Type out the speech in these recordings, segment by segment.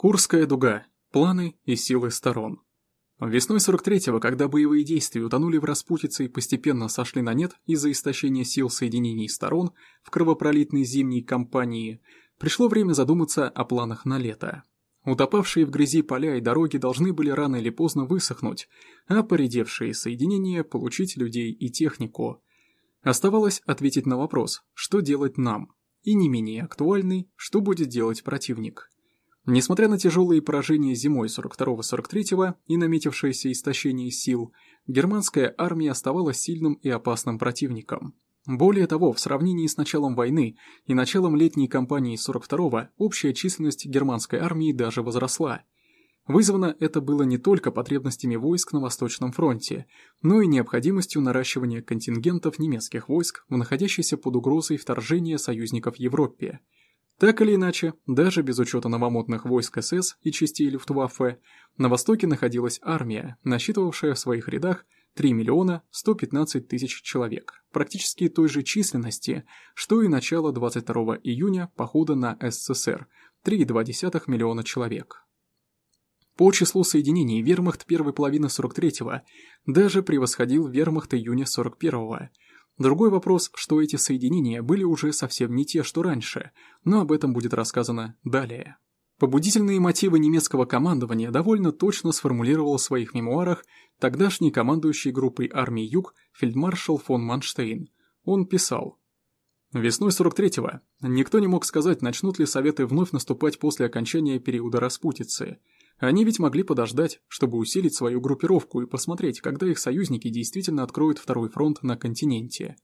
Курская дуга. Планы и силы сторон. Весной 43-го, когда боевые действия утонули в распутице и постепенно сошли на нет из-за истощения сил соединений сторон в кровопролитной зимней кампании, пришло время задуматься о планах на лето. Утопавшие в грязи поля и дороги должны были рано или поздно высохнуть, а поредевшие соединения получить людей и технику. Оставалось ответить на вопрос, что делать нам, и не менее актуальный, что будет делать противник. Несмотря на тяжелые поражения зимой 42-43 и наметившееся истощение сил, германская армия оставалась сильным и опасным противником. Более того, в сравнении с началом войны и началом летней кампании 42-го общая численность германской армии даже возросла. Вызвано это было не только потребностями войск на Восточном фронте, но и необходимостью наращивания контингентов немецких войск в находящейся под угрозой вторжения союзников Европе – так или иначе, даже без учета новомодных войск СС и частей Люфтваффе, на востоке находилась армия, насчитывавшая в своих рядах 3 миллиона 115 тысяч человек, практически той же численности, что и начало 22 июня похода на СССР – 3,2 миллиона человек. По числу соединений вермахт первой половины 43-го даже превосходил вермахт июня 41-го – Другой вопрос, что эти соединения были уже совсем не те, что раньше, но об этом будет рассказано далее. Побудительные мотивы немецкого командования довольно точно сформулировал в своих мемуарах тогдашний командующий группой армии Юг фельдмаршал фон Манштейн. Он писал Весной 43-го никто не мог сказать, начнут ли Советы вновь наступать после окончания периода распутицы – они ведь могли подождать, чтобы усилить свою группировку и посмотреть, когда их союзники действительно откроют второй фронт на континенте.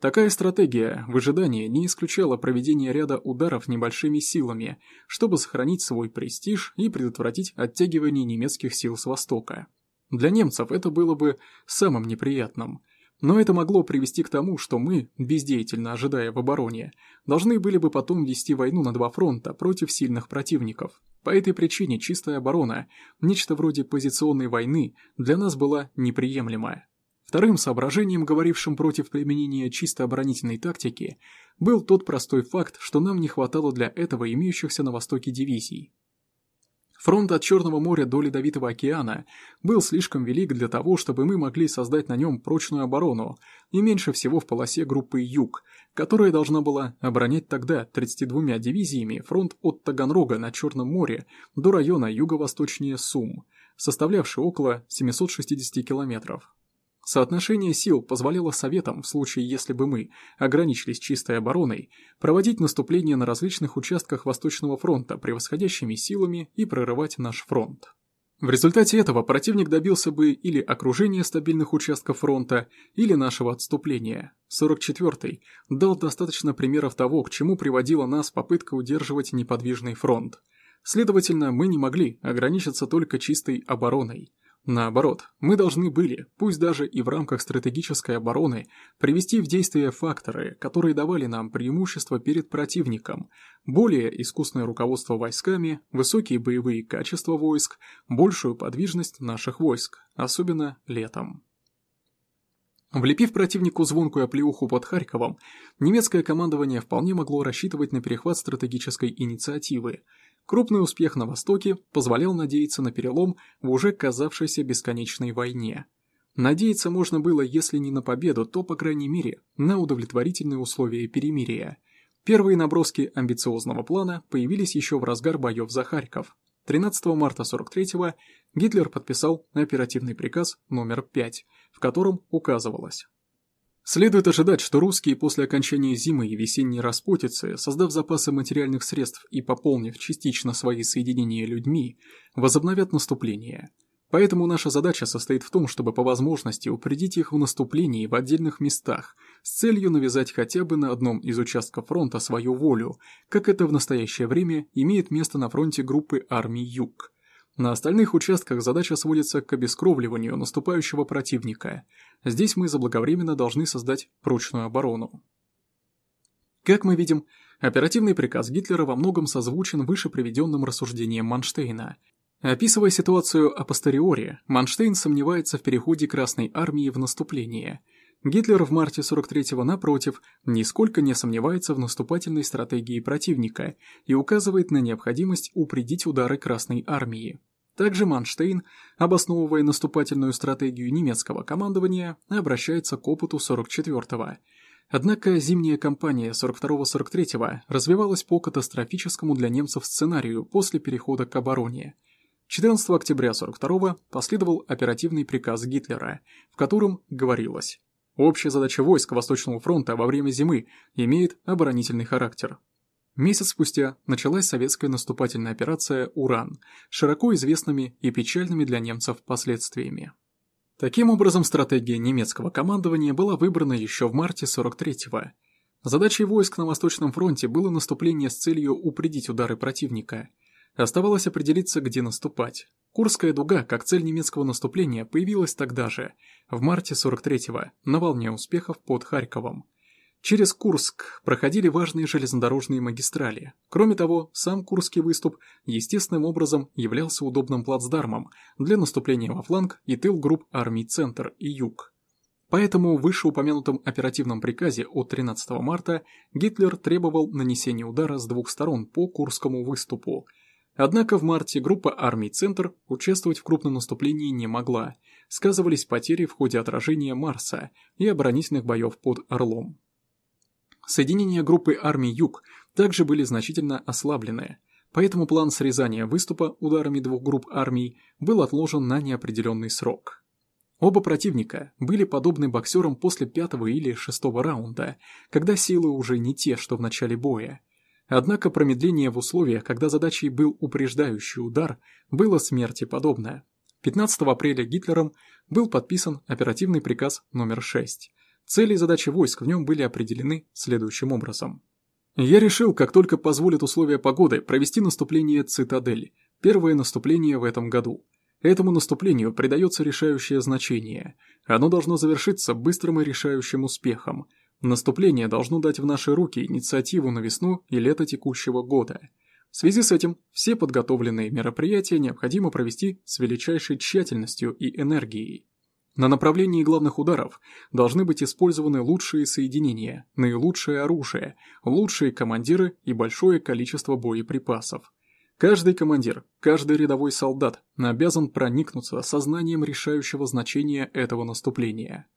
Такая стратегия в ожидании не исключала проведение ряда ударов небольшими силами, чтобы сохранить свой престиж и предотвратить оттягивание немецких сил с востока. Для немцев это было бы самым неприятным. Но это могло привести к тому, что мы, бездеятельно ожидая в обороне, должны были бы потом вести войну на два фронта против сильных противников, по этой причине чистая оборона, нечто вроде позиционной войны, для нас была неприемлема. Вторым соображением, говорившим против применения чисто оборонительной тактики, был тот простой факт, что нам не хватало для этого имеющихся на востоке дивизий. Фронт от Черного моря до Ледовитого океана был слишком велик для того, чтобы мы могли создать на нем прочную оборону, и меньше всего в полосе группы «Юг», которая должна была оборонять тогда 32 дивизиями фронт от Таганрога на Черном море до района юго-восточнее Сум, составлявший около 760 километров. Соотношение сил позволяло Советам, в случае если бы мы ограничились чистой обороной, проводить наступления на различных участках Восточного фронта превосходящими силами и прорывать наш фронт. В результате этого противник добился бы или окружения стабильных участков фронта, или нашего отступления. 44-й дал достаточно примеров того, к чему приводила нас попытка удерживать неподвижный фронт. Следовательно, мы не могли ограничиться только чистой обороной. Наоборот, мы должны были, пусть даже и в рамках стратегической обороны, привести в действие факторы, которые давали нам преимущество перед противником, более искусное руководство войсками, высокие боевые качества войск, большую подвижность наших войск, особенно летом. Влепив противнику звонкую оплеуху под Харьковом, немецкое командование вполне могло рассчитывать на перехват стратегической инициативы – Крупный успех на Востоке позволял надеяться на перелом в уже казавшейся бесконечной войне. Надеяться можно было, если не на победу, то, по крайней мере, на удовлетворительные условия перемирия. Первые наброски амбициозного плана появились еще в разгар боев за Харьков. 13 марта 43-го Гитлер подписал оперативный приказ номер 5, в котором указывалось Следует ожидать, что русские после окончания зимы и весенней распутицы, создав запасы материальных средств и пополнив частично свои соединения людьми, возобновят наступление. Поэтому наша задача состоит в том, чтобы по возможности упредить их в наступлении в отдельных местах с целью навязать хотя бы на одном из участков фронта свою волю, как это в настоящее время имеет место на фронте группы армий Юг. На остальных участках задача сводится к обескровливанию наступающего противника. Здесь мы заблаговременно должны создать прочную оборону. Как мы видим, оперативный приказ Гитлера во многом созвучен выше приведенным рассуждением Манштейна. Описывая ситуацию апостериори, Манштейн сомневается в переходе Красной Армии в наступление. Гитлер в марте 43-го, напротив, нисколько не сомневается в наступательной стратегии противника и указывает на необходимость упредить удары Красной Армии. Также Манштейн, обосновывая наступательную стратегию немецкого командования, обращается к опыту 44-го. Однако зимняя кампания 42-43 развивалась по катастрофическому для немцев сценарию после перехода к обороне – 14 октября 42 последовал оперативный приказ Гитлера, в котором говорилось «Общая задача войск Восточного фронта во время зимы имеет оборонительный характер». Месяц спустя началась советская наступательная операция «Уран» широко известными и печальными для немцев последствиями. Таким образом, стратегия немецкого командования была выбрана еще в марте 43-го. Задачей войск на Восточном фронте было наступление с целью упредить удары противника – Оставалось определиться, где наступать. Курская дуга, как цель немецкого наступления, появилась тогда же, в марте 43-го, на волне успехов под Харьковом. Через Курск проходили важные железнодорожные магистрали. Кроме того, сам Курский выступ естественным образом являлся удобным плацдармом для наступления во фланг и тыл групп армий «Центр» и «Юг». Поэтому в вышеупомянутом оперативном приказе от 13 марта Гитлер требовал нанесения удара с двух сторон по Курскому выступу – Однако в марте группа армий «Центр» участвовать в крупном наступлении не могла, сказывались потери в ходе отражения Марса и оборонительных боев под Орлом. Соединения группы армий «Юг» также были значительно ослаблены, поэтому план срезания выступа ударами двух групп армий был отложен на неопределенный срок. Оба противника были подобны боксерам после пятого или шестого раунда, когда силы уже не те, что в начале боя, Однако промедление в условиях, когда задачей был упреждающий удар, было смерти подобное. 15 апреля Гитлером был подписан оперативный приказ номер 6. Цели и задачи войск в нем были определены следующим образом. Я решил, как только позволят условия погоды, провести наступление «Цитадель», первое наступление в этом году. Этому наступлению придается решающее значение. Оно должно завершиться быстрым и решающим успехом – Наступление должно дать в наши руки инициативу на весну и лето текущего года. В связи с этим все подготовленные мероприятия необходимо провести с величайшей тщательностью и энергией. На направлении главных ударов должны быть использованы лучшие соединения, наилучшее оружие, лучшие командиры и большое количество боеприпасов. Каждый командир, каждый рядовой солдат обязан проникнуться сознанием решающего значения этого наступления –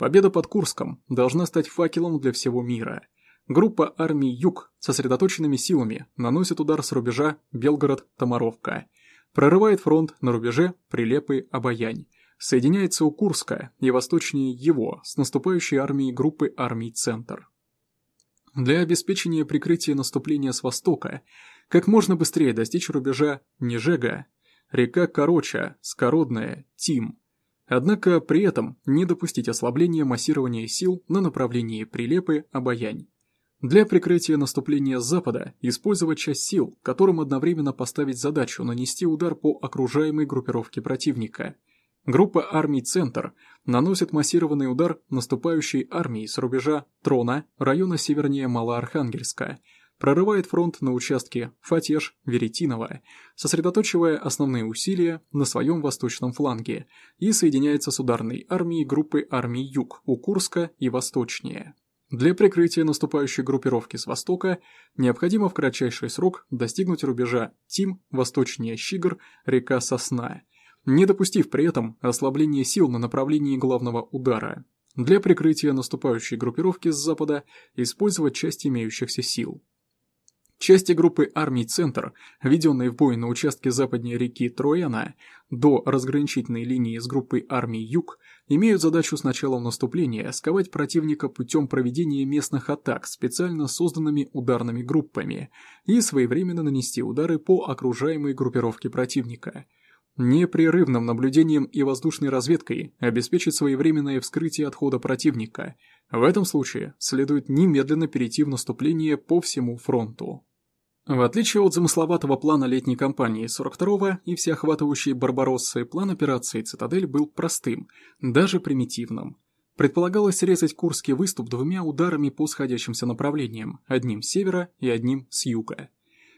Победа под Курском должна стать факелом для всего мира. Группа армий «Юг» сосредоточенными силами наносит удар с рубежа Белгород-Томаровка. Прорывает фронт на рубеже Прилепы-Обаянь. Соединяется у Курска и восточнее его с наступающей армией группы армий «Центр». Для обеспечения прикрытия наступления с востока как можно быстрее достичь рубежа Нежега, река Короча, Скородная, Тим, Однако при этом не допустить ослабления массирования сил на направлении Прилепы-Обаянь. Для прикрытия наступления с запада использовать часть сил, которым одновременно поставить задачу нанести удар по окружаемой группировке противника. Группа армий «Центр» наносит массированный удар наступающей армии с рубежа Трона, района севернее Малоархангельска, прорывает фронт на участке Фатеж-Веретиново, сосредоточивая основные усилия на своем восточном фланге и соединяется с ударной армией группы армий Юг у Курска и восточнее. Для прикрытия наступающей группировки с востока необходимо в кратчайший срок достигнуть рубежа Тим, восточнее Щигр, река Сосна, не допустив при этом ослабления сил на направлении главного удара. Для прикрытия наступающей группировки с запада использовать часть имеющихся сил. Части группы армий «Центр», введенные в бой на участке западнее реки Трояна до разграничительной линии с группой армий «Юг», имеют задачу с началом наступления сковать противника путем проведения местных атак специально созданными ударными группами и своевременно нанести удары по окружаемой группировке противника. Непрерывным наблюдением и воздушной разведкой обеспечить своевременное вскрытие отхода противника. В этом случае следует немедленно перейти в наступление по всему фронту. В отличие от замысловатого плана летней кампании 42-го и всеохватывающей Барбароссы, план операции «Цитадель» был простым, даже примитивным. Предполагалось срезать Курский выступ двумя ударами по сходящимся направлениям, одним с севера и одним с юга.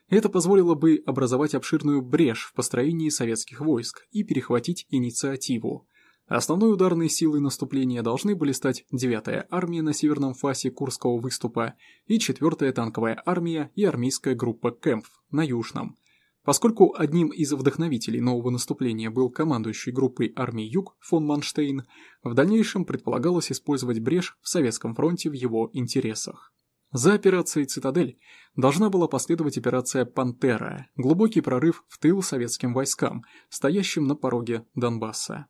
Это позволило бы образовать обширную брешь в построении советских войск и перехватить инициативу. Основной ударной силой наступления должны были стать 9-я армия на северном фасе Курского выступа и 4-я танковая армия и армейская группа Кэмпф на южном. Поскольку одним из вдохновителей нового наступления был командующий группой армии Юг фон Манштейн, в дальнейшем предполагалось использовать брешь в Советском фронте в его интересах. За операцией «Цитадель» должна была последовать операция «Пантера» – глубокий прорыв в тыл советским войскам, стоящим на пороге Донбасса.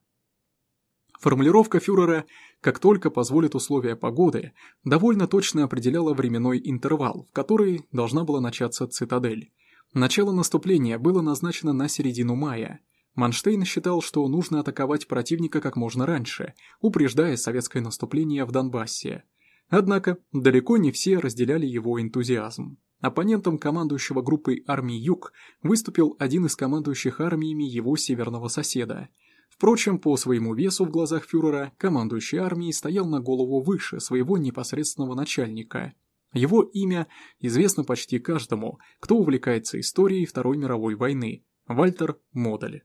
Формулировка фюрера «как только позволит условия погоды» довольно точно определяла временной интервал, в который должна была начаться «Цитадель». Начало наступления было назначено на середину мая. Манштейн считал, что нужно атаковать противника как можно раньше, упреждая советское наступление в Донбассе. Однако, далеко не все разделяли его энтузиазм. Оппонентом командующего группой армий Юг выступил один из командующих армиями его северного соседа. Впрочем, по своему весу в глазах фюрера, командующий армией стоял на голову выше своего непосредственного начальника. Его имя известно почти каждому, кто увлекается историей Второй мировой войны – Вальтер Модель.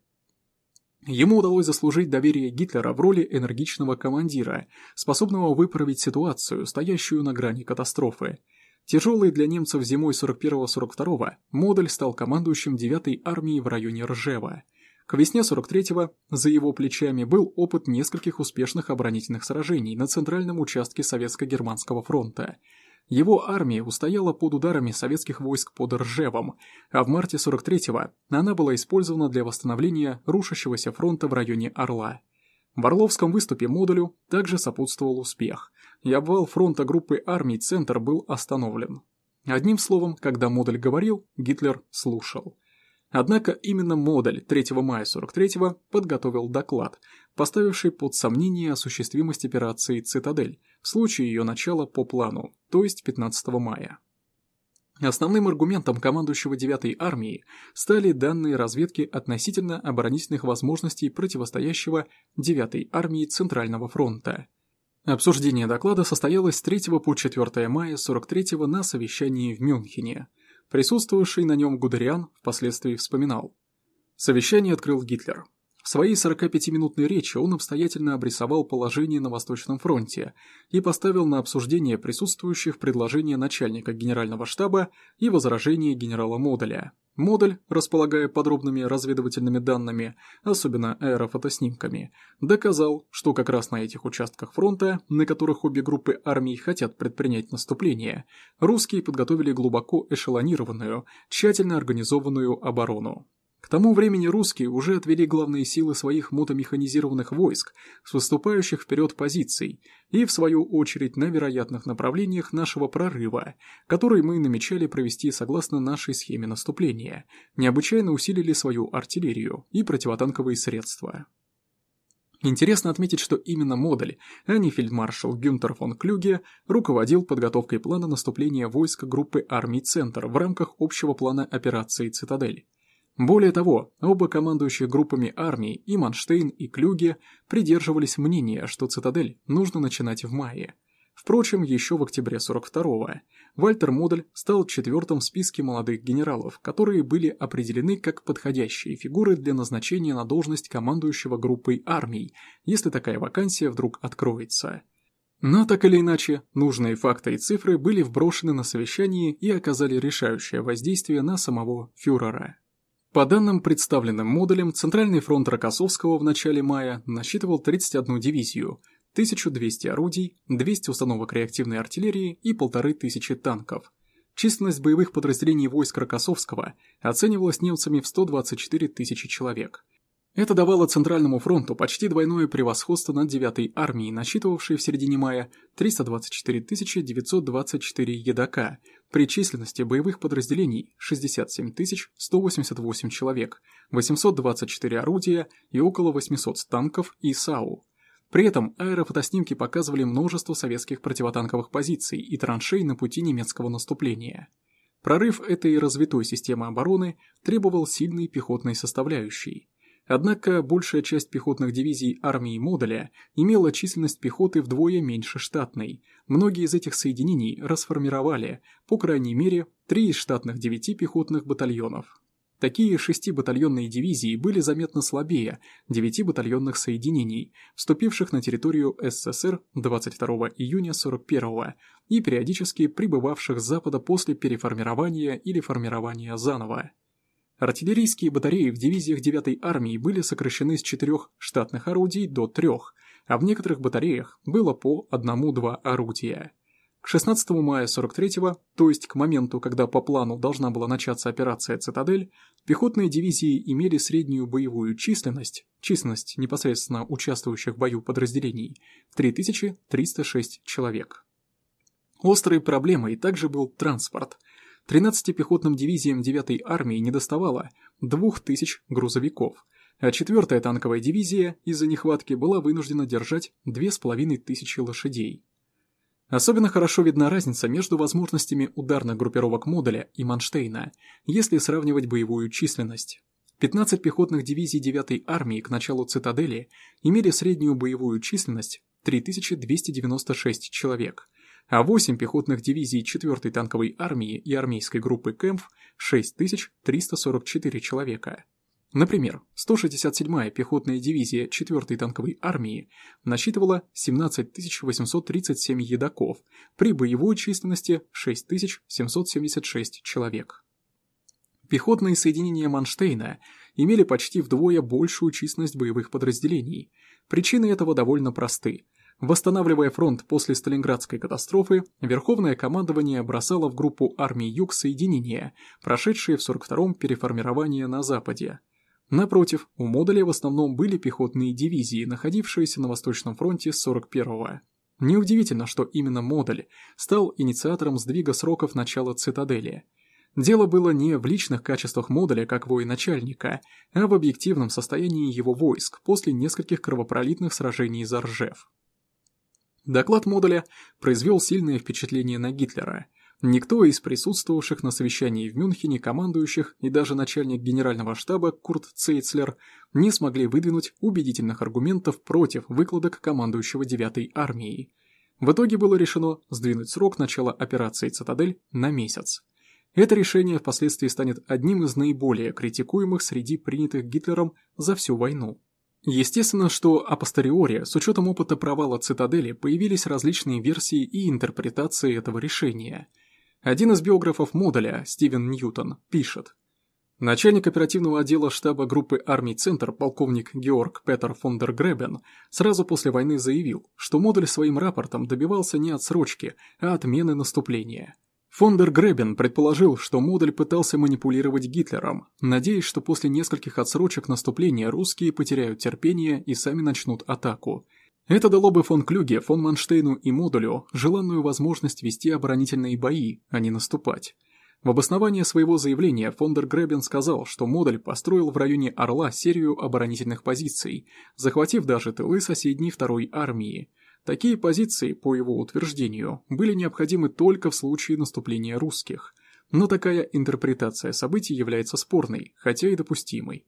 Ему удалось заслужить доверие Гитлера в роли энергичного командира, способного выправить ситуацию, стоящую на грани катастрофы. Тяжелый для немцев зимой 41-42 Модель стал командующим 9-й армией в районе Ржева. К весне 43-го за его плечами был опыт нескольких успешных оборонительных сражений на центральном участке Советско-Германского фронта – его армия устояла под ударами советских войск под Ржевом, а в марте 43-го она была использована для восстановления рушащегося фронта в районе Орла. В Орловском выступе модулю также сопутствовал успех, и обвал фронта группы армий «Центр» был остановлен. Одним словом, когда модуль говорил, Гитлер слушал. Однако именно модуль 3 мая 43-го подготовил доклад, поставивший под сомнение осуществимость операции «Цитадель» в случае ее начала по плану, то есть 15 мая. Основным аргументом командующего 9-й армии стали данные разведки относительно оборонительных возможностей противостоящего 9-й армии Центрального фронта. Обсуждение доклада состоялось с 3 по 4 мая 43-го на совещании в Мюнхене. Присутствовавший на нем Гудериан впоследствии вспоминал. Совещание открыл Гитлер. В своей 45-минутной речи он обстоятельно обрисовал положение на Восточном фронте и поставил на обсуждение присутствующих предложения начальника генерального штаба и возражения генерала Моделя. Модель, располагая подробными разведывательными данными, особенно аэрофотоснимками, доказал, что как раз на этих участках фронта, на которых обе группы армий хотят предпринять наступление, русские подготовили глубоко эшелонированную, тщательно организованную оборону. К тому времени русские уже отвели главные силы своих мотомеханизированных войск с выступающих вперед позиций и, в свою очередь, на вероятных направлениях нашего прорыва, который мы намечали провести согласно нашей схеме наступления, необычайно усилили свою артиллерию и противотанковые средства. Интересно отметить, что именно Модель, а не фельдмаршал Гюнтер фон Клюге, руководил подготовкой плана наступления войск группы армий «Центр» в рамках общего плана операции «Цитадель». Более того, оба командующих группами армий, и Манштейн, и Клюге, придерживались мнения, что цитадель нужно начинать в мае. Впрочем, еще в октябре 42-го Вальтер Модель стал четвертым в списке молодых генералов, которые были определены как подходящие фигуры для назначения на должность командующего группой армий, если такая вакансия вдруг откроется. Но так или иначе, нужные факты и цифры были вброшены на совещании и оказали решающее воздействие на самого фюрера. По данным, представленным модулем, Центральный фронт Рокоссовского в начале мая насчитывал 31 дивизию, 1200 орудий, 200 установок реактивной артиллерии и 1500 танков. Численность боевых подразделений войск Рокоссовского оценивалась немцами в 124 тысячи человек – это давало Центральному фронту почти двойное превосходство над 9-й армией, насчитывавшей в середине мая 324 924 едока, при численности боевых подразделений 67 188 человек, 824 орудия и около 800 танков и САУ. При этом аэрофотоснимки показывали множество советских противотанковых позиций и траншей на пути немецкого наступления. Прорыв этой развитой системы обороны требовал сильной пехотной составляющей. Однако большая часть пехотных дивизий армии Модуля имела численность пехоты вдвое меньше штатной. Многие из этих соединений расформировали, по крайней мере, три из штатных девяти пехотных батальонов. Такие шестибатальонные дивизии были заметно слабее девяти батальонных соединений, вступивших на территорию СССР 22 июня 41 и периодически прибывавших с запада после переформирования или формирования заново. Артиллерийские батареи в дивизиях 9-й армии были сокращены с четырех штатных орудий до трех, а в некоторых батареях было по одному-два орудия. К 16 мая 43-го, то есть к моменту, когда по плану должна была начаться операция «Цитадель», пехотные дивизии имели среднюю боевую численность, численность непосредственно участвующих в бою подразделений, в 3306 человек. Острой проблемой также был транспорт. 13 пехотным дивизиям 9-й армии недоставало 2000 грузовиков, а 4-я танковая дивизия из-за нехватки была вынуждена держать 2500 лошадей. Особенно хорошо видна разница между возможностями ударных группировок Модуля и Манштейна, если сравнивать боевую численность. 15 пехотных дивизий 9-й армии к началу цитадели имели среднюю боевую численность 3296 человек, а 8 пехотных дивизий 4-й танковой армии и армейской группы КЭМФ 6344 человека. Например, 167-я пехотная дивизия 4-й танковой армии насчитывала 17 837 едоков при боевой численности 6776 человек. Пехотные соединения Манштейна имели почти вдвое большую численность боевых подразделений. Причины этого довольно просты. Восстанавливая фронт после Сталинградской катастрофы, Верховное командование бросало в группу армий Юг соединения, прошедшие в 42-м переформирование на Западе. Напротив, у модуля в основном были пехотные дивизии, находившиеся на Восточном фронте с 41-го. Неудивительно, что именно модуль стал инициатором сдвига сроков начала цитадели. Дело было не в личных качествах модуля как военачальника, а в объективном состоянии его войск после нескольких кровопролитных сражений за Ржев. Доклад модуля произвел сильное впечатление на Гитлера – Никто из присутствовавших на совещании в Мюнхене командующих и даже начальник генерального штаба Курт Цейцлер не смогли выдвинуть убедительных аргументов против выкладок командующего 9-й армией. В итоге было решено сдвинуть срок начала операции «Цитадель» на месяц. Это решение впоследствии станет одним из наиболее критикуемых среди принятых Гитлером за всю войну. Естественно, что апостериори, с учетом опыта провала «Цитадели», появились различные версии и интерпретации этого решения – один из биографов модуля, Стивен Ньютон, пишет. Начальник оперативного отдела штаба группы армий «Центр» полковник Георг Петер фон дер Гребен сразу после войны заявил, что модуль своим рапортом добивался не отсрочки, а отмены наступления. Фон дер Гребен предположил, что модуль пытался манипулировать Гитлером, надеясь, что после нескольких отсрочек наступления русские потеряют терпение и сами начнут атаку, это дало бы фон Клюге, фон Манштейну и Модулю желанную возможность вести оборонительные бои, а не наступать. В обосновании своего заявления фон дер Гребен сказал, что Модуль построил в районе Орла серию оборонительных позиций, захватив даже тылы соседней второй армии. Такие позиции, по его утверждению, были необходимы только в случае наступления русских. Но такая интерпретация событий является спорной, хотя и допустимой.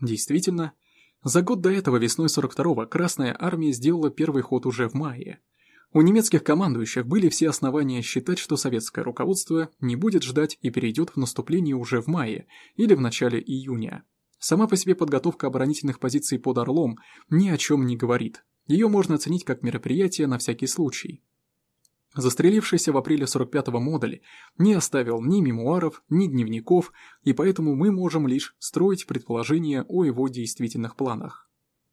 Действительно, за год до этого весной 42-го Красная Армия сделала первый ход уже в мае. У немецких командующих были все основания считать, что советское руководство не будет ждать и перейдет в наступление уже в мае или в начале июня. Сама по себе подготовка оборонительных позиций под Орлом ни о чем не говорит. Ее можно оценить как мероприятие на всякий случай. Застрелившийся в апреле 45-го модуль не оставил ни мемуаров, ни дневников, и поэтому мы можем лишь строить предположения о его действительных планах.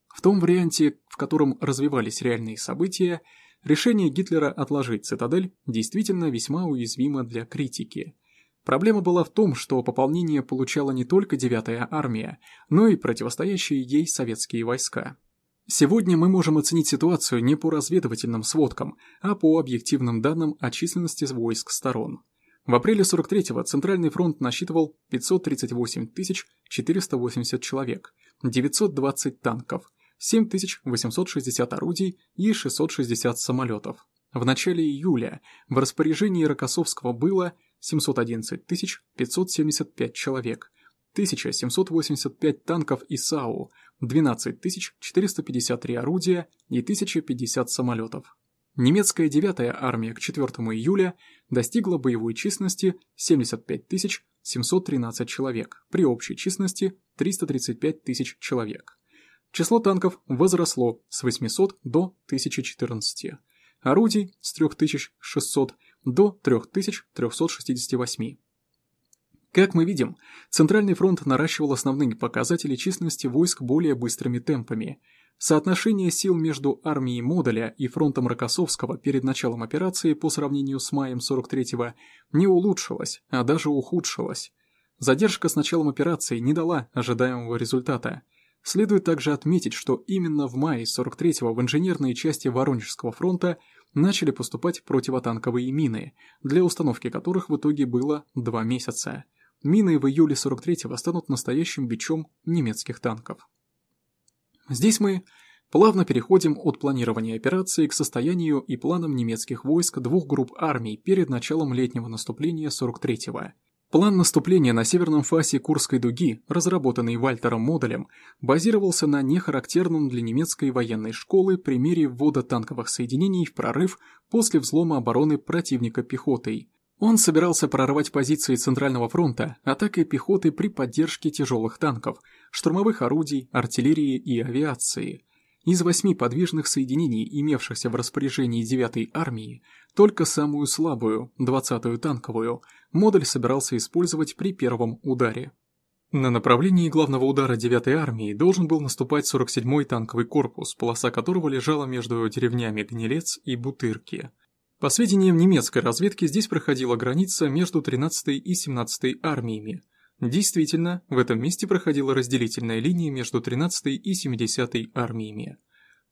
В том варианте, в котором развивались реальные события, решение Гитлера отложить цитадель действительно весьма уязвимо для критики. Проблема была в том, что пополнение получала не только 9-я армия, но и противостоящие ей советские войска. Сегодня мы можем оценить ситуацию не по разведывательным сводкам, а по объективным данным о численности войск сторон. В апреле 43-го Центральный фронт насчитывал 538 480 человек, 920 танков, 7860 орудий и 660 самолетов. В начале июля в распоряжении Рокоссовского было 711 575 человек, 1785 танков и САУ, 12 453 орудия и 1050 самолетов. Немецкая 9-я армия к 4 июля достигла боевой численности 75 713 человек, при общей численности 335 тысяч человек. Число танков возросло с 800 до 1014, орудий с 3600 до 3368. Как мы видим, Центральный фронт наращивал основные показатели численности войск более быстрыми темпами. Соотношение сил между армией Модуля и фронтом Рокоссовского перед началом операции по сравнению с маем 43-го не улучшилось, а даже ухудшилось. Задержка с началом операции не дала ожидаемого результата. Следует также отметить, что именно в мае 43-го в инженерные части Воронежского фронта начали поступать противотанковые мины, для установки которых в итоге было два месяца. Мины в июле 43-го станут настоящим бичом немецких танков. Здесь мы плавно переходим от планирования операции к состоянию и планам немецких войск двух групп армий перед началом летнего наступления 43-го. План наступления на северном фасе Курской дуги, разработанный Вальтером Моделем, базировался на нехарактерном для немецкой военной школы примере ввода танковых соединений в прорыв после взлома обороны противника пехотой, он собирался прорвать позиции Центрального фронта атакой пехоты при поддержке тяжелых танков, штурмовых орудий, артиллерии и авиации. Из восьми подвижных соединений, имевшихся в распоряжении 9-й армии, только самую слабую, 20-ю танковую, модуль собирался использовать при первом ударе. На направлении главного удара 9-й армии должен был наступать 47-й танковый корпус, полоса которого лежала между деревнями Гнилец и Бутырки – по сведениям немецкой разведки, здесь проходила граница между 13-й и 17-й армиями. Действительно, в этом месте проходила разделительная линия между 13-й и 70-й армиями.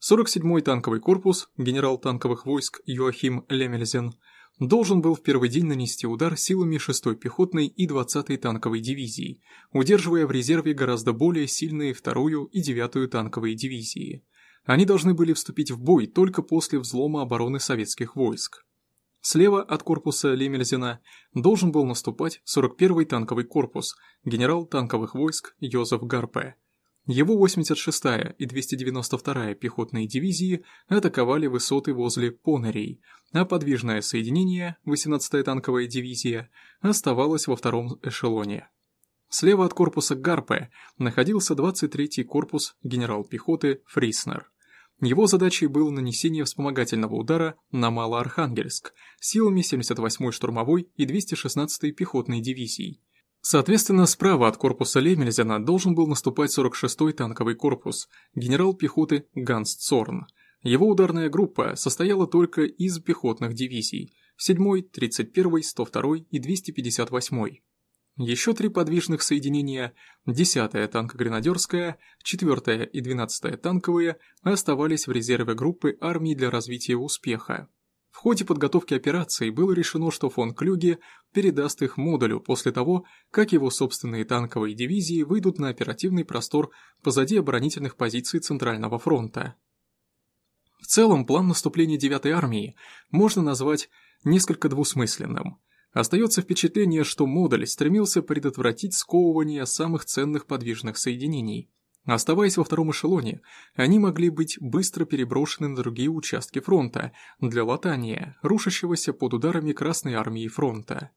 47-й танковый корпус, генерал танковых войск Йоахим Лемельзен, должен был в первый день нанести удар силами 6-й пехотной и 20-й танковой дивизии, удерживая в резерве гораздо более сильные 2-ю и 9-ю танковые дивизии – они должны были вступить в бой только после взлома обороны советских войск. Слева от корпуса Лемельзена должен был наступать 41-й танковый корпус, генерал танковых войск Йозеф Гарпе. Его 86-я и 292-я пехотные дивизии атаковали высоты возле Понерей, а подвижное соединение, 18-я танковая дивизия, оставалось во втором эшелоне. Слева от корпуса Гарпе находился 23-й корпус генерал-пехоты Фриснер. Его задачей было нанесение вспомогательного удара на Малоархангельск силами 78-й штурмовой и 216-й пехотной дивизий. Соответственно, справа от корпуса Лемельзена должен был наступать 46-й танковый корпус, генерал пехоты Ганс Цорн. Его ударная группа состояла только из пехотных дивизий 7-й, 31-й, 102-й и 258-й. Еще три подвижных соединения, 10-я танкогренадерская, 4-я и 12-я танковые, оставались в резерве группы армий для развития успеха. В ходе подготовки операции было решено, что фон Клюге передаст их модулю после того, как его собственные танковые дивизии выйдут на оперативный простор позади оборонительных позиций Центрального фронта. В целом, план наступления 9-й армии можно назвать несколько двусмысленным – Остается впечатление, что модуль стремился предотвратить сковывание самых ценных подвижных соединений. Оставаясь во втором эшелоне, они могли быть быстро переброшены на другие участки фронта для латания, рушащегося под ударами Красной армии фронта.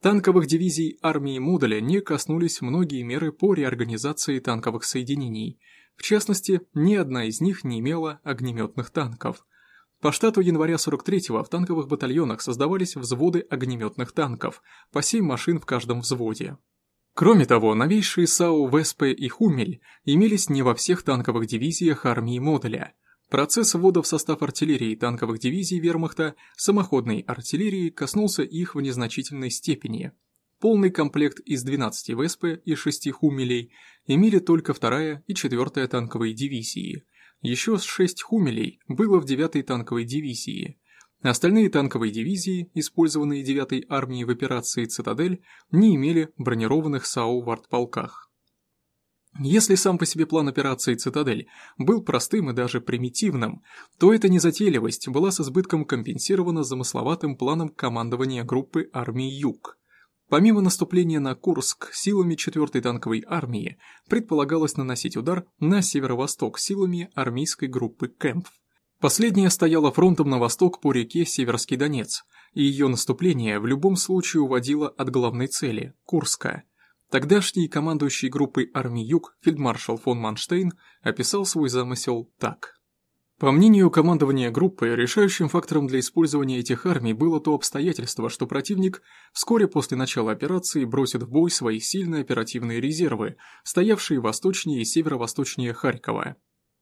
Танковых дивизий армии модуля не коснулись многие меры по реорганизации танковых соединений. В частности, ни одна из них не имела огнеметных танков – по штату января 43-го в танковых батальонах создавались взводы огнеметных танков, по 7 машин в каждом взводе. Кроме того, новейшие САУ «Веспе» и «Хумель» имелись не во всех танковых дивизиях армии модуля. Процесс ввода в состав артиллерии танковых дивизий вермахта самоходной артиллерии коснулся их в незначительной степени. Полный комплект из 12 «Веспе» и 6 «Хумелей» имели только 2 и 4 танковые дивизии – еще шесть «Хумелей» было в 9-й танковой дивизии. Остальные танковые дивизии, использованные 9-й армией в операции «Цитадель», не имели бронированных САУ в артполках. Если сам по себе план операции «Цитадель» был простым и даже примитивным, то эта незатейливость была с избытком компенсирована замысловатым планом командования группы армии «Юг». Помимо наступления на Курск силами 4-й танковой армии, предполагалось наносить удар на северо-восток силами армейской группы Кэмпф. Последняя стояла фронтом на восток по реке Северский Донец, и ее наступление в любом случае уводило от главной цели – Курска. Тогдашний командующий группой армий Юг фельдмаршал фон Манштейн описал свой замысел так. По мнению командования группы, решающим фактором для использования этих армий было то обстоятельство, что противник вскоре после начала операции бросит в бой свои сильные оперативные резервы, стоявшие восточнее и северо-восточнее Харькова.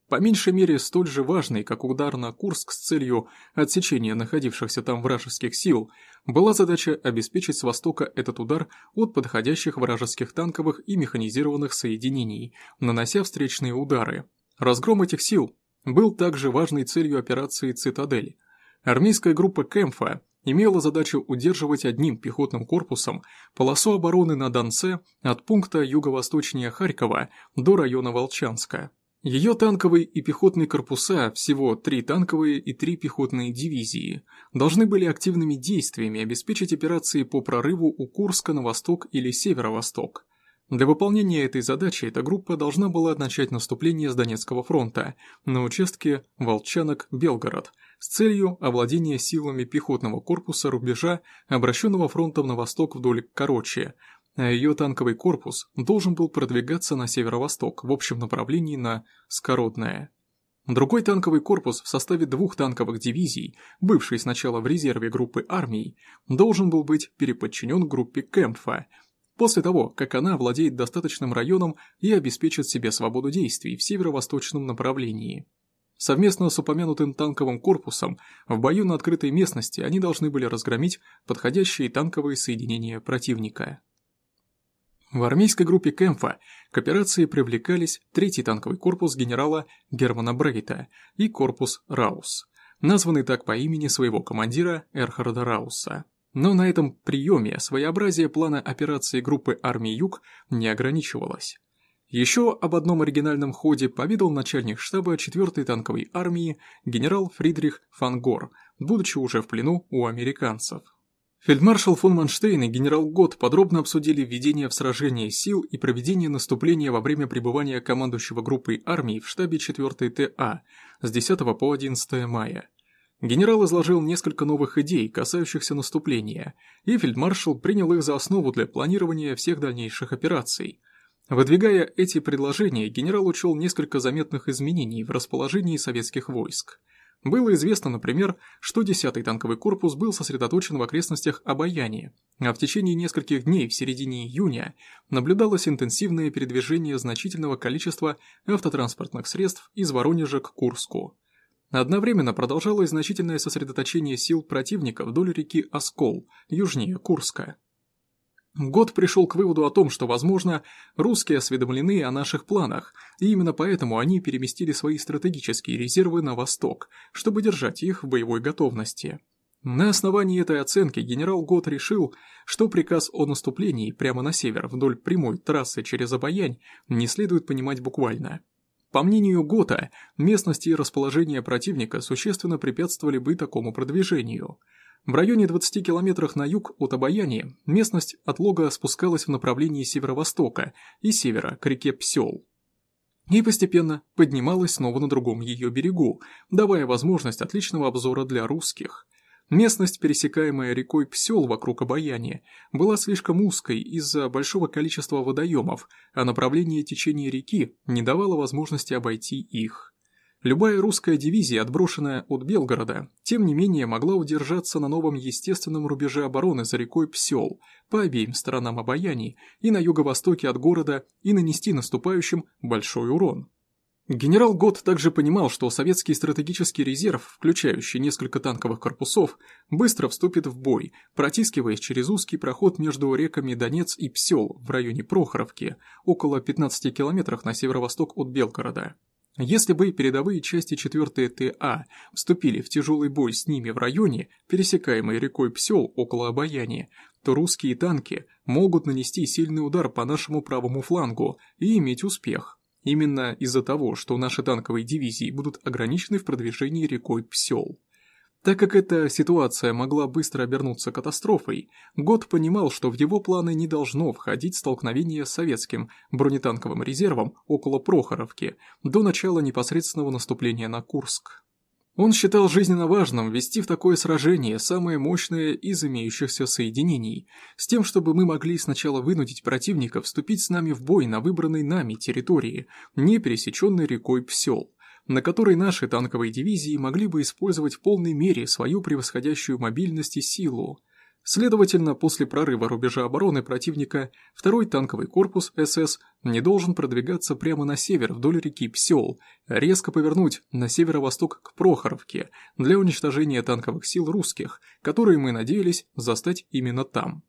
По меньшей мере столь же важной, как удар на Курск с целью отсечения находившихся там вражеских сил, была задача обеспечить с востока этот удар от подходящих вражеских танковых и механизированных соединений, нанося встречные удары. Разгром этих сил был также важной целью операции «Цитадель». Армейская группа Кэмфа имела задачу удерживать одним пехотным корпусом полосу обороны на Донце от пункта юго-восточнее Харькова до района Волчанска. Ее танковые и пехотные корпуса, всего три танковые и три пехотные дивизии, должны были активными действиями обеспечить операции по прорыву у Курска на восток или северо-восток. Для выполнения этой задачи эта группа должна была начать наступление с Донецкого фронта на участке Волчанок-Белгород с целью овладения силами пехотного корпуса рубежа, обращенного фронтом на восток вдоль Короче, а ее танковый корпус должен был продвигаться на северо-восток в общем направлении на Скородное. Другой танковый корпус в составе двух танковых дивизий, бывший сначала в резерве группы армий, должен был быть переподчинен группе Кэмпфа, после того, как она владеет достаточным районом и обеспечит себе свободу действий в северо-восточном направлении. Совместно с упомянутым танковым корпусом в бою на открытой местности они должны были разгромить подходящие танковые соединения противника. В армейской группе Кэмфа к операции привлекались третий танковый корпус генерала Германа Брейта и корпус Раус, названный так по имени своего командира Эрхарда Рауса. Но на этом приеме своеобразие плана операции группы армии Юг не ограничивалось. Еще об одном оригинальном ходе поведал начальник штаба 4-й танковой армии генерал Фридрих Фангор, будучи уже в плену у американцев. Фельдмаршал фон Манштейн и генерал Гот подробно обсудили введение в сражение сил и проведение наступления во время пребывания командующего группой армий в штабе 4-й ТА с 10 по 11 мая. Генерал изложил несколько новых идей, касающихся наступления, и фельдмаршал принял их за основу для планирования всех дальнейших операций. Выдвигая эти предложения, генерал учел несколько заметных изменений в расположении советских войск – было известно, например, что 10-й танковый корпус был сосредоточен в окрестностях Обаяния, а в течение нескольких дней в середине июня наблюдалось интенсивное передвижение значительного количества автотранспортных средств из Воронежа к Курску. Одновременно продолжалось значительное сосредоточение сил противника вдоль реки Оскол, южнее Курска. Год пришел к выводу о том, что, возможно, русские осведомлены о наших планах, и именно поэтому они переместили свои стратегические резервы на восток, чтобы держать их в боевой готовности. На основании этой оценки генерал Гот решил, что приказ о наступлении прямо на север вдоль прямой трассы через Обаянь не следует понимать буквально. По мнению Гота, местности и расположение противника существенно препятствовали бы такому продвижению – в районе 20 километрах на юг от Обаяни местность от лога спускалась в направлении северо-востока и севера к реке Псел. И постепенно поднималась снова на другом ее берегу, давая возможность отличного обзора для русских. Местность, пересекаемая рекой Псел вокруг Обаяния, была слишком узкой из-за большого количества водоемов, а направление течения реки не давало возможности обойти их. Любая русская дивизия, отброшенная от Белгорода, тем не менее могла удержаться на новом естественном рубеже обороны за рекой Псел, по обеим сторонам обаяний и на юго-востоке от города и нанести наступающим большой урон. Генерал Гот также понимал, что советский стратегический резерв, включающий несколько танковых корпусов, быстро вступит в бой, протискиваясь через узкий проход между реками Донец и Псел в районе Прохоровки, около 15 километрах на северо-восток от Белгорода. Если бы передовые части 4 ТА вступили в тяжелый бой с ними в районе, пересекаемой рекой Псел около Обаяния, то русские танки могут нанести сильный удар по нашему правому флангу и иметь успех. Именно из-за того, что наши танковые дивизии будут ограничены в продвижении рекой Псел. Так как эта ситуация могла быстро обернуться катастрофой, Год понимал, что в его планы не должно входить столкновение с советским бронетанковым резервом около Прохоровки до начала непосредственного наступления на Курск. Он считал жизненно важным ввести в такое сражение самое мощное из имеющихся соединений, с тем, чтобы мы могли сначала вынудить противника вступить с нами в бой на выбранной нами территории, не пересеченной рекой Псел, на которой наши танковые дивизии могли бы использовать в полной мере свою превосходящую мобильность и силу. Следовательно, после прорыва рубежа обороны противника, второй танковый корпус СС не должен продвигаться прямо на север вдоль реки Псел, резко повернуть на северо-восток к Прохоровке для уничтожения танковых сил русских, которые мы надеялись застать именно там.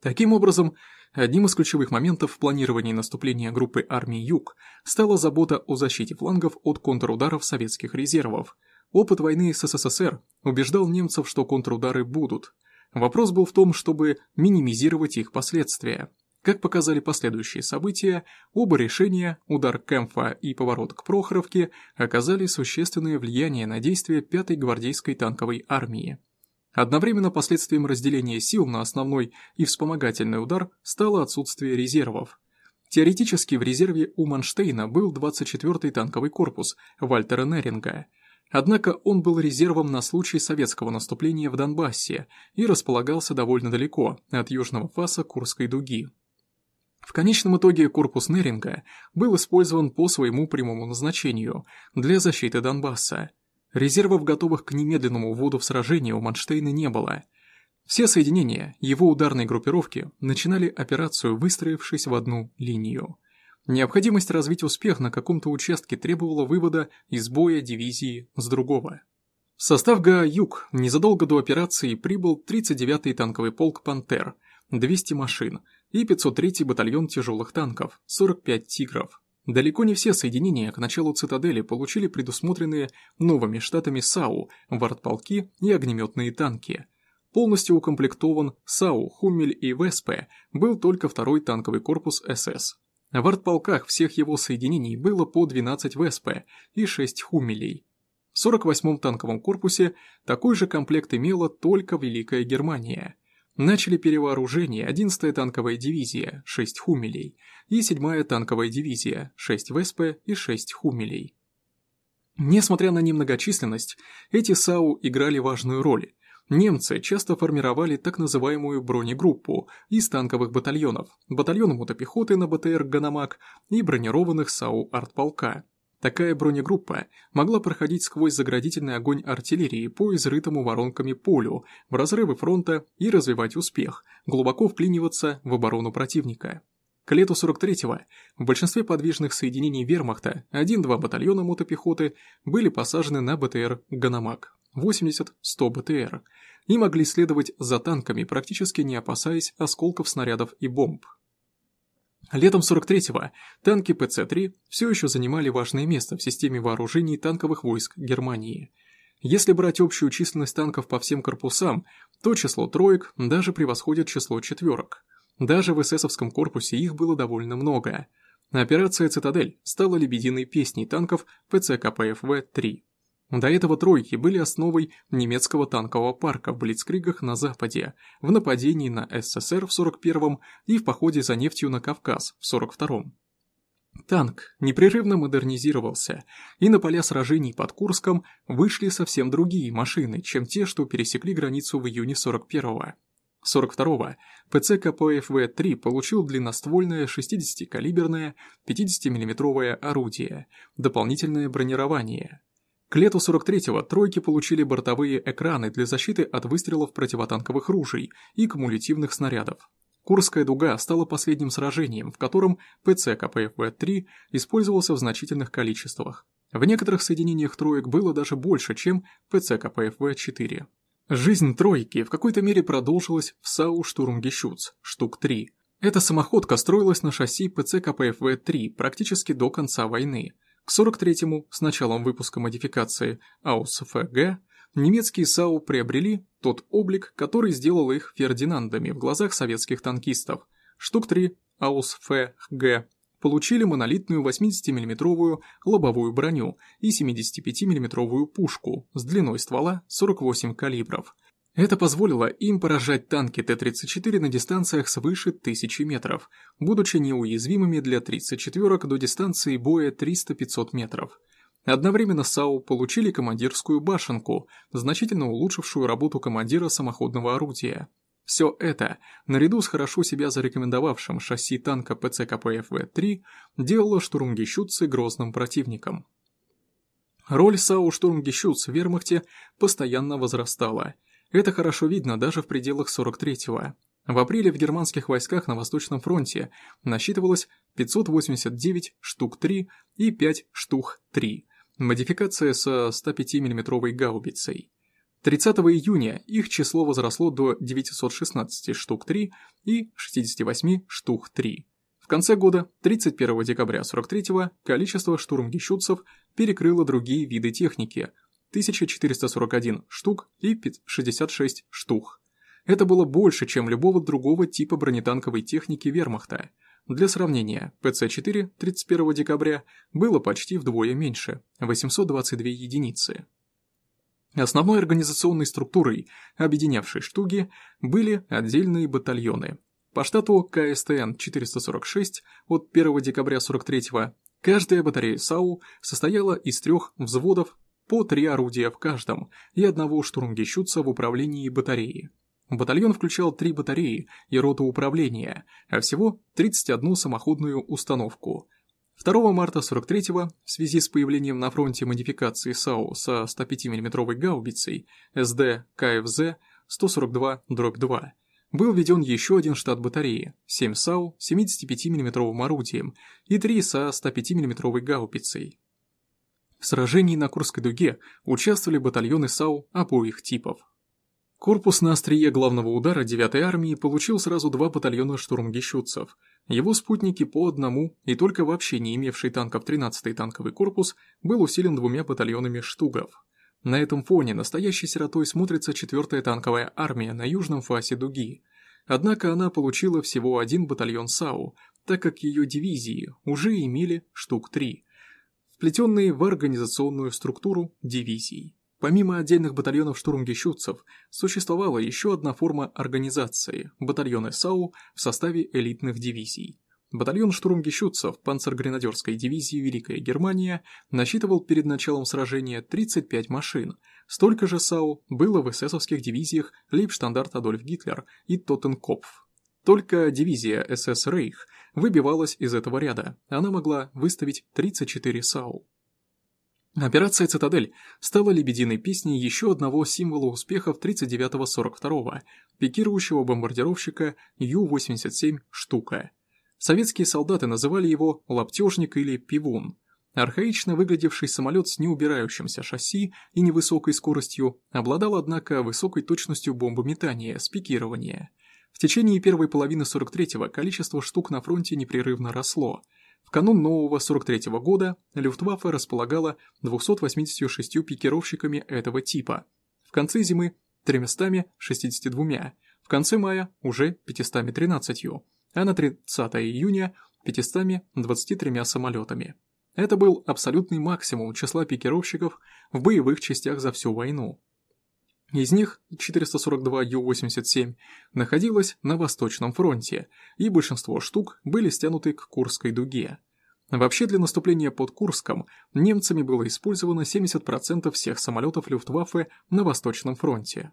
Таким образом, одним из ключевых моментов в планировании наступления группы армии Юг стала забота о защите флангов от контрударов советских резервов – Опыт войны с СССР убеждал немцев, что контрудары будут. Вопрос был в том, чтобы минимизировать их последствия. Как показали последующие события, оба решения, удар Кэмфа и поворот к Прохоровке, оказали существенное влияние на действия 5-й гвардейской танковой армии. Одновременно последствием разделения сил на основной и вспомогательный удар стало отсутствие резервов. Теоретически в резерве у Манштейна был 24-й танковый корпус Вальтера Неринга – Однако он был резервом на случай советского наступления в Донбассе и располагался довольно далеко от южного фаса Курской дуги. В конечном итоге корпус Неринга был использован по своему прямому назначению для защиты Донбасса. Резервов, готовых к немедленному вводу в сражение, у Манштейна не было. Все соединения его ударной группировки начинали операцию, выстроившись в одну линию – Необходимость развить успех на каком-то участке требовала вывода из боя дивизии с другого. В состав ГА «Юг» незадолго до операции прибыл 39-й танковый полк «Пантер», 200 машин, и 503-й батальон тяжелых танков, 45 «Тигров». Далеко не все соединения к началу цитадели получили предусмотренные новыми штатами САУ, вартполки и огнеметные танки. Полностью укомплектован САУ, Хуммель и Веспе был только второй танковый корпус СС. В артполках всех его соединений было по 12 Веспе и 6 Хуммелей. В 48-м танковом корпусе такой же комплект имела только Великая Германия. Начали перевооружение 11-я танковая дивизия, 6 Хуммелей, и 7-я танковая дивизия, 6 Веспе и 6 Хуммелей. Несмотря на немногочисленность, эти САУ играли важную роль, Немцы часто формировали так называемую бронегруппу из танковых батальонов, батальона мотопехоты на БТР «Ганомак» и бронированных САУ артполка. Такая бронегруппа могла проходить сквозь заградительный огонь артиллерии по изрытому воронками полю, в разрывы фронта и развивать успех, глубоко вклиниваться в оборону противника. К лету 43-го в большинстве подвижных соединений вермахта 1-2 батальона мотопехоты были посажены на БТР «Ганомак». 80-100 БТР, и могли следовать за танками, практически не опасаясь осколков снарядов и бомб. Летом 43-го танки ПЦ-3 все еще занимали важное место в системе вооружений танковых войск Германии. Если брать общую численность танков по всем корпусам, то число троек даже превосходит число четверок. Даже в эсэсовском корпусе их было довольно много. Операция «Цитадель» стала лебединой песней танков ПЦ-КПФВ-3. До этого тройки были основой немецкого танкового парка в Блицкригах на Западе, в нападении на СССР в 41-м и в походе за нефтью на Кавказ в 42-м. Танк непрерывно модернизировался, и на поля сражений под Курском вышли совсем другие машины, чем те, что пересекли границу в июне 41-го. 42-го ПЦ КПФВ-3 получил длинноствольное 60-калиберное 50 миллиметровое орудие, дополнительное бронирование, к лету 43-го тройки получили бортовые экраны для защиты от выстрелов противотанковых ружей и кумулятивных снарядов. Курская дуга стала последним сражением, в котором ПЦ КПФВ-3 использовался в значительных количествах. В некоторых соединениях троек было даже больше, чем ПЦ КПФВ-4. Жизнь тройки в какой-то мере продолжилась в САУ «Штурмгещуц» штук 3. Эта самоходка строилась на шасси ПЦ КПФВ-3 практически до конца войны – к 43-му, с началом выпуска модификации АУСФГ, немецкие САУ приобрели тот облик, который сделал их Фердинандами в глазах советских танкистов. Штук 3 АУСФГ получили монолитную 80 миллиметровую лобовую броню и 75 миллиметровую пушку с длиной ствола 48 калибров – это позволило им поражать танки Т-34 на дистанциях свыше 1000 метров, будучи неуязвимыми для 34-ок до дистанции боя 300-500 метров. Одновременно САУ получили командирскую башенку, значительно улучшившую работу командира самоходного орудия. Все это, наряду с хорошо себя зарекомендовавшим шасси танка ПЦ-КПФВ-3, делало штурмгещутцы грозным противником. Роль САУ штурмгещутц в вермахте постоянно возрастала. Это хорошо видно даже в пределах 43-го. В апреле в германских войсках на Восточном фронте насчитывалось 589 штук 3 и 5 штук 3, модификация со 105 миллиметровой гаубицей. 30 июня их число возросло до 916 штук 3 и 68 штук 3. В конце года, 31 декабря 43-го, количество штурмгищутцев перекрыло другие виды техники – 1441 штук и 66 штук. Это было больше, чем любого другого типа бронетанковой техники вермахта. Для сравнения, ПЦ-4 31 декабря было почти вдвое меньше – 822 единицы. Основной организационной структурой, объединявшей штуги, были отдельные батальоны. По штату КСТН-446 от 1 декабря 43-го каждая батарея САУ состояла из трех взводов по три орудия в каждом и одного штурмгищутца в управлении батареи. Батальон включал три батареи и роту управления, а всего 31 самоходную установку – 2 марта 43-го, в связи с появлением на фронте модификации САУ со 105 миллиметровой гаубицей СД КФЗ 142-2, был введен еще один штат батареи, 7 САУ с 75 миллиметровым орудием и 3 со 105 миллиметровой гаубицей. В сражении на Курской дуге участвовали батальоны САУ обоих типов. Корпус на острие главного удара 9-й армии получил сразу два батальона штурмгищутцев – его спутники по одному, и только вообще не имевший танков 13-й танковый корпус, был усилен двумя батальонами штугов. На этом фоне настоящей сиротой смотрится 4-я танковая армия на южном фасе дуги. Однако она получила всего один батальон САУ, так как ее дивизии уже имели штук 3, вплетенные в организационную структуру дивизий. Помимо отдельных батальонов штурмгищутцев, существовала еще одна форма организации – батальоны САУ в составе элитных дивизий. Батальон штурмгищутцев панцергренадерской дивизии Великая Германия насчитывал перед началом сражения 35 машин, столько же САУ было в эсэсовских дивизиях Лейбштандарт Адольф Гитлер и Тоттенкопф. Только дивизия СС Рейх выбивалась из этого ряда, она могла выставить 34 САУ. Операция «Цитадель» стала лебединой песней еще одного символа успехов 39-42 пикирующего бомбардировщика Ю-87 «Штука». Советские солдаты называли его «лаптежник» или «пивун». Архаично выглядевший самолет с неубирающимся шасси и невысокой скоростью обладал, однако, высокой точностью бомбометания с пикирования. В течение первой половины 43-го количество штук на фронте непрерывно росло – в канун нового 43-го года Люфтваффе располагала 286 пикировщиками этого типа. В конце зимы – 362, в конце мая – уже 513, а на 30 июня – 523 самолетами. Это был абсолютный максимум числа пикировщиков в боевых частях за всю войну. Из них 442 Ю-87 находилось на Восточном фронте, и большинство штук были стянуты к Курской дуге. Вообще для наступления под Курском немцами было использовано 70% всех самолетов Люфтваффе на Восточном фронте.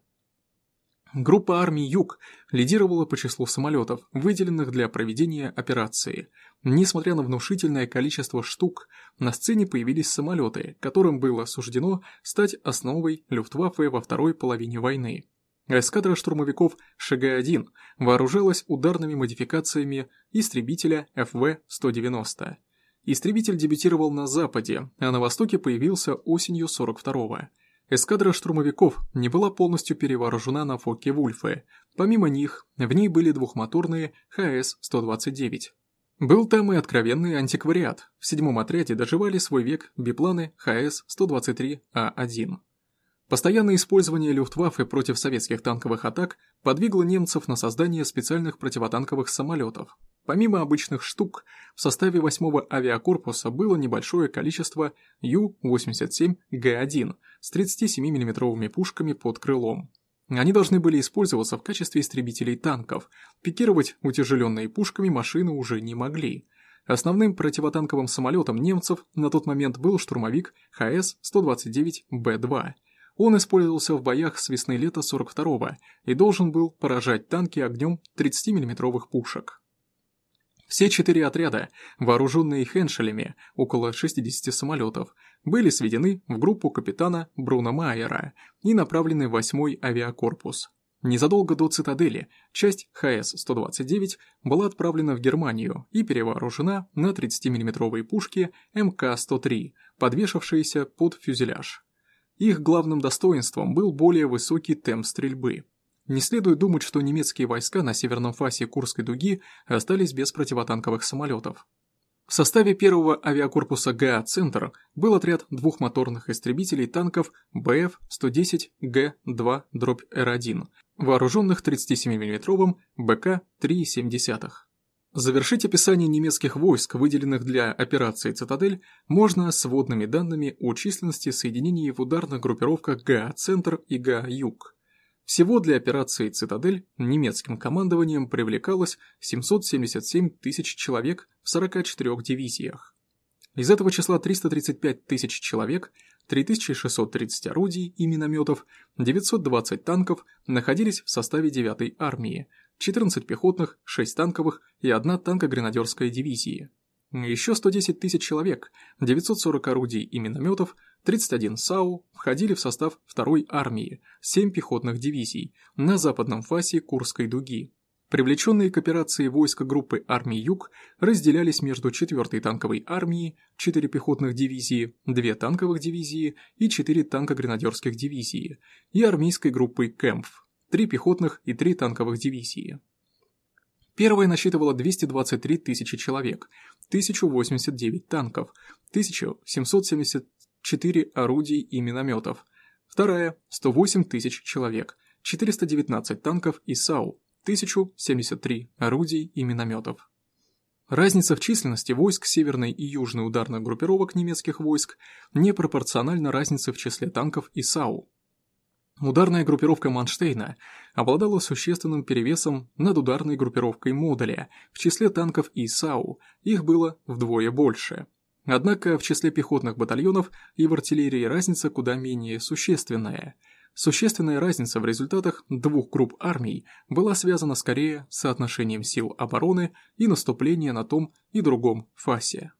Группа армий «Юг» лидировала по числу самолетов, выделенных для проведения операции. Несмотря на внушительное количество штук, на сцене появились самолеты, которым было суждено стать основой Люфтваффе во второй половине войны. Эскадра штурмовиков ШГ-1 вооружалась ударными модификациями истребителя ФВ-190. Истребитель дебютировал на западе, а на востоке появился осенью 42-го. Эскадра штурмовиков не была полностью перевооружена на Фокке Вульфе. Помимо них, в ней были двухмоторные ХС-129. Был там и откровенный антиквариат. В седьмом отряде доживали свой век бипланы ХС-123А1. Постоянное использование Люфтваффе против советских танковых атак подвигло немцев на создание специальных противотанковых самолетов. Помимо обычных штук, в составе 8-го авиакорпуса было небольшое количество Ю-87Г1 с 37 миллиметровыми пушками под крылом. Они должны были использоваться в качестве истребителей танков, пикировать утяжеленные пушками машины уже не могли. Основным противотанковым самолетом немцев на тот момент был штурмовик ХС-129Б-2. Он использовался в боях с весны лета 42-го и должен был поражать танки огнем 30 миллиметровых пушек. Все четыре отряда, вооруженные хеншелями, около 60 самолетов, были сведены в группу капитана Бруно Майера и направлены в 8-й авиакорпус. Незадолго до цитадели часть ХС-129 была отправлена в Германию и перевооружена на 30 миллиметровые пушки МК-103, подвешавшиеся под фюзеляж. Их главным достоинством был более высокий темп стрельбы – не следует думать, что немецкие войска на северном фасе Курской дуги остались без противотанковых самолетов. В составе первого авиакорпуса ГА «Центр» был отряд двухмоторных истребителей танков БФ-110Г-2-Р1, вооруженных 37 мм БК-3,7. Завершить описание немецких войск, выделенных для операции «Цитадель», можно сводными данными о численности соединений в ударных группировках ГА «Центр» и ГА «Юг». Всего для операции «Цитадель» немецким командованием привлекалось 777 тысяч человек в 44 дивизиях. Из этого числа 335 тысяч человек, 3630 орудий и минометов, 920 танков находились в составе 9-й армии, 14 пехотных, 6 танковых и 1 танкогренадерская дивизии. Еще 110 тысяч человек, 940 орудий и минометов, 31 САУ входили в состав 2-й армии, 7 пехотных дивизий на западном фасе Курской дуги. Привлеченные к операции войска группы армий Юг разделялись между 4-й танковой армией, 4 пехотных дивизии, 2 танковых дивизии и 4 танкогренадерских дивизии, и армейской группой Кэмпф, 3 пехотных и 3 танковых дивизии. Первая насчитывала 223 тысячи человек, 1089 танков, 1774 орудий и минометов. Вторая – 108 тысяч человек, 419 танков и САУ, 1073 орудий и минометов. Разница в численности войск северной и южной ударных группировок немецких войск не пропорциональна разнице в числе танков и САУ. Ударная группировка Манштейна обладала существенным перевесом над ударной группировкой Модуля, в числе танков и САУ, их было вдвое больше. Однако в числе пехотных батальонов и в артиллерии разница куда менее существенная. Существенная разница в результатах двух групп армий была связана скорее с соотношением сил обороны и наступления на том и другом фасе.